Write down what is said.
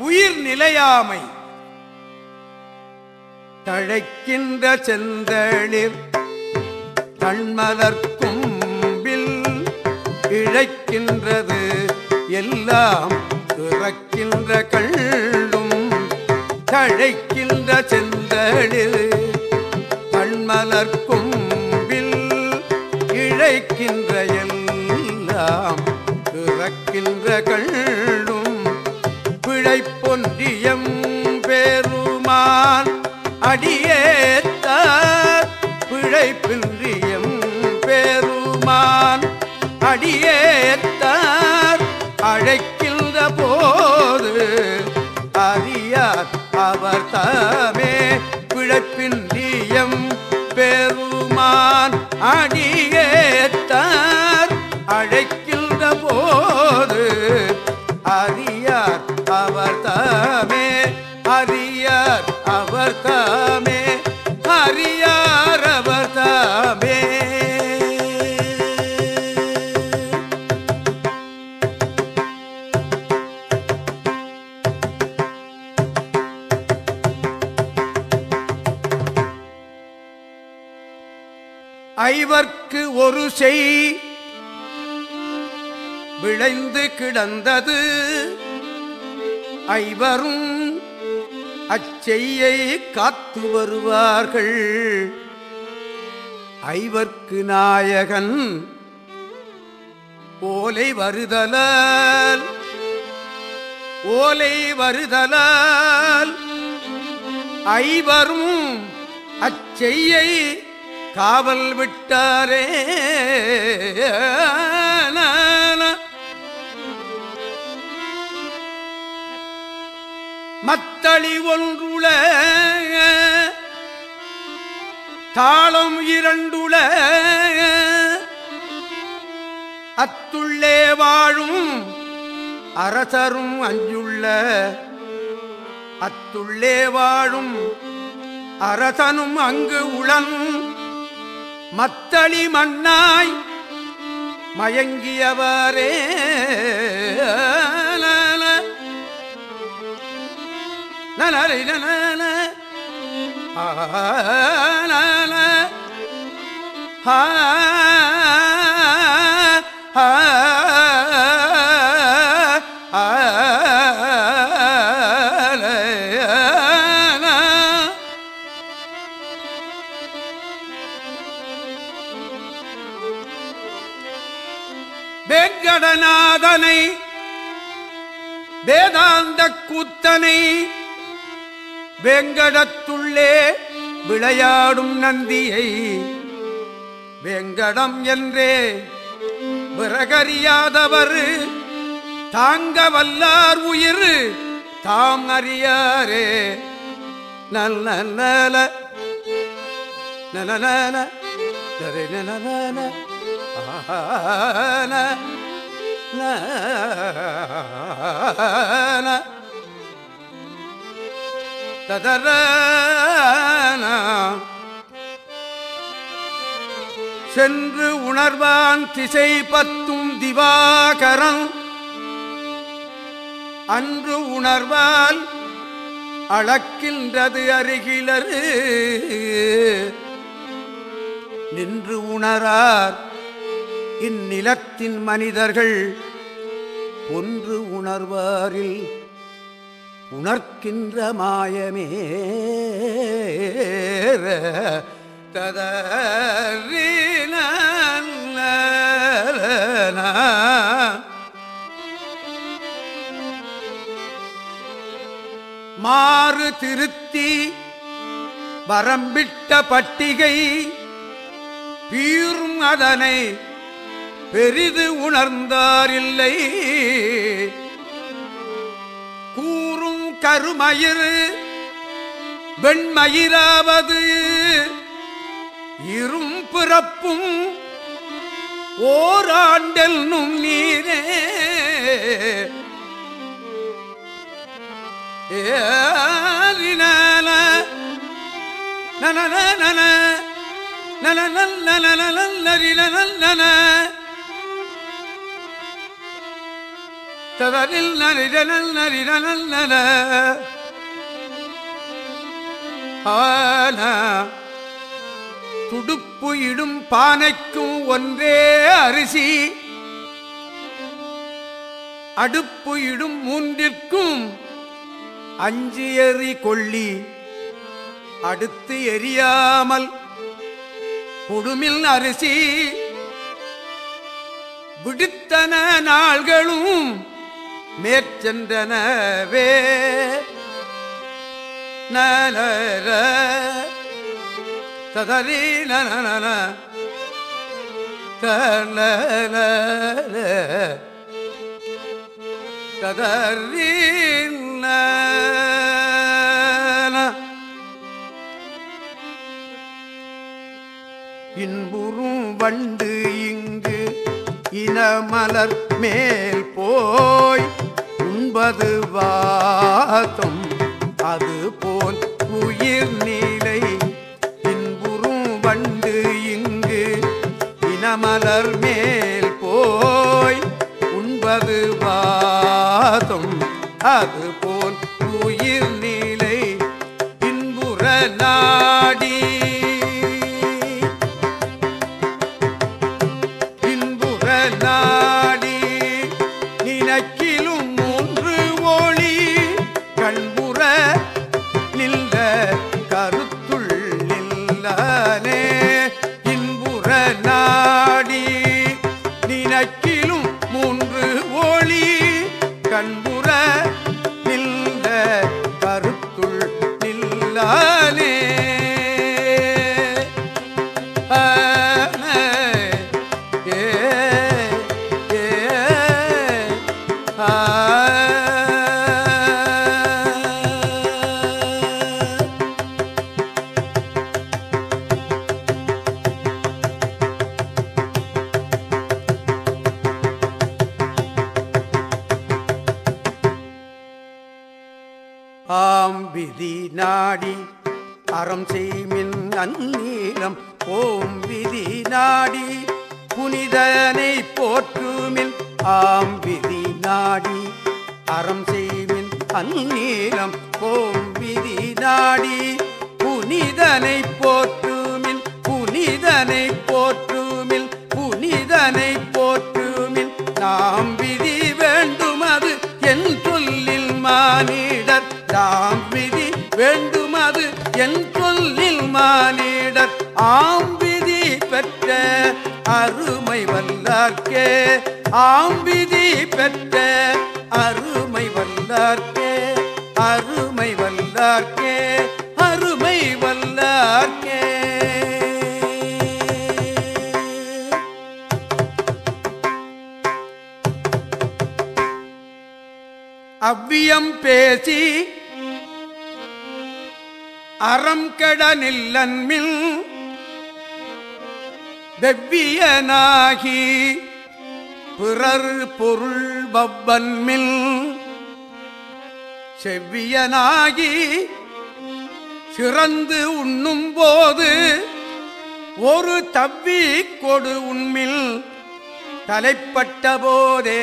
உயிர் நிலையாமை. தழைக்கின்ற செந்தளிர் கண்மலர்க்கும்பில் இழைக்கின்றது. எல்லாம் துறக்கின்ற கள்ளும் தழைக்கின்ற செந்தளிர் கண்மலர்க்கும்பில் இழைக்கின்ற எல்லாம் துறக்கின்ற கள்ளும் பிழைப்பொன்றியம் பெருமான் அடியேத்தார். பிழைப்பின்றியம் பெருமான் அடியேத்தார். அழைக்கின்ற போது அறியார் அவர் தாமே. ஐவர்க்கு ஒரு செய். விளைந்து கிடந்தது ஐவரும் அச்செய்யை காத்து வருவார்கள். ஐவர்க்கு நாயகன் ஓலை வருதலால் ஓலை வருதலால் ஐவரும் அச்செய்யை காவல் விட்டாரே. மத்தளி ஒன்றுள தாளம் இரண்டுள அத்துள்ளே வாழும் அரசரும் அஞ்சுள்ள. அத்துள்ளே வாழும் அரசனும் அங்கு உளனும் மத்தளி மண்ணாய் மயங்கியவரே. ஆ, வேதாந்த கூத்தனை வெங்கடத்துள்ளே விளையாடும் நந்தியை வெங்கடம் என்றே பிறகறியாதவர் தாங்க வல்லார் உயிர் தாம் அறியாரே. நல்ல நல நல நல நரை நல நல ஆன சென்று உணர்வான் திசை பத்தும் திவாகரம் அன்று உணர்வால் அளக்கின்றது அருகிலரு. நின்று உணரார் இந்நிலத்தின் மனிதர்கள் ஒன்று உணர்வாரில் உணர்க்கின்ற மாயமே ததறின மாறு திருத்தி வரம்பிட்ட பட்டிகை பீரும் அதனை பெரிது உணர்ந்தாரில்லை கூறும் கருமயிர் வெண்மயிராவது இரும் பிறப்பும் ஓராண்டெல்னும் நீரே. ஏறினால நனன நன நனநல் நனநல் நரிநனல் நன ததனில் நரிதனல் நரிதனல் நல ஆன துடுப்பு இடும் பானைக்கும் ஒன்றே அரிசி. அடுப்பு இடும் மூன்றிற்கும் அஞ்சு எறி கொள்ளி. அடுத்து எரியாமல் குடுமில் அரிசி. விடுத்தன நாள்களும் மேற்சென்றனவே நலர சதரி நன தலல ததரி இன்புறும் வண்டு இங்கு இனமலர் மேல் போ அது வாதம் அது போல் உயிர் நீலை. இன்புறும் வண்டு இங்கு இனமலர் மேல் போய் உண்பது வாதம் அது போல் உயிர் நீலை. இன்புற நான் நில்லானே விதி நாடி அறம் செய்மின் அந்நீளம் ஓம் விதி நாடி புனிதனை போற்றுமின் ஆம் விதி நாடி அறம் செய்மின் அந்நீளம் ஓம் விதி நாடி புனிதனை போற்றுமின் புனிதனை ஆம்பிதி பெற்ற அருமை வல்லார்க்கே அருமை வல்லார்க்கே அருமை வல்லார்க்கே. அவ்வியம் பேசி அறம் கடனில்லன்மில் வெவ்வியனாகி பிறர் பொருள் வவ்வன்மில் செவ்வியனாகி சிறந்து உண்ணும் போது ஒரு தவ்வி கொடு உண்மில் தலைப்பட்ட போதே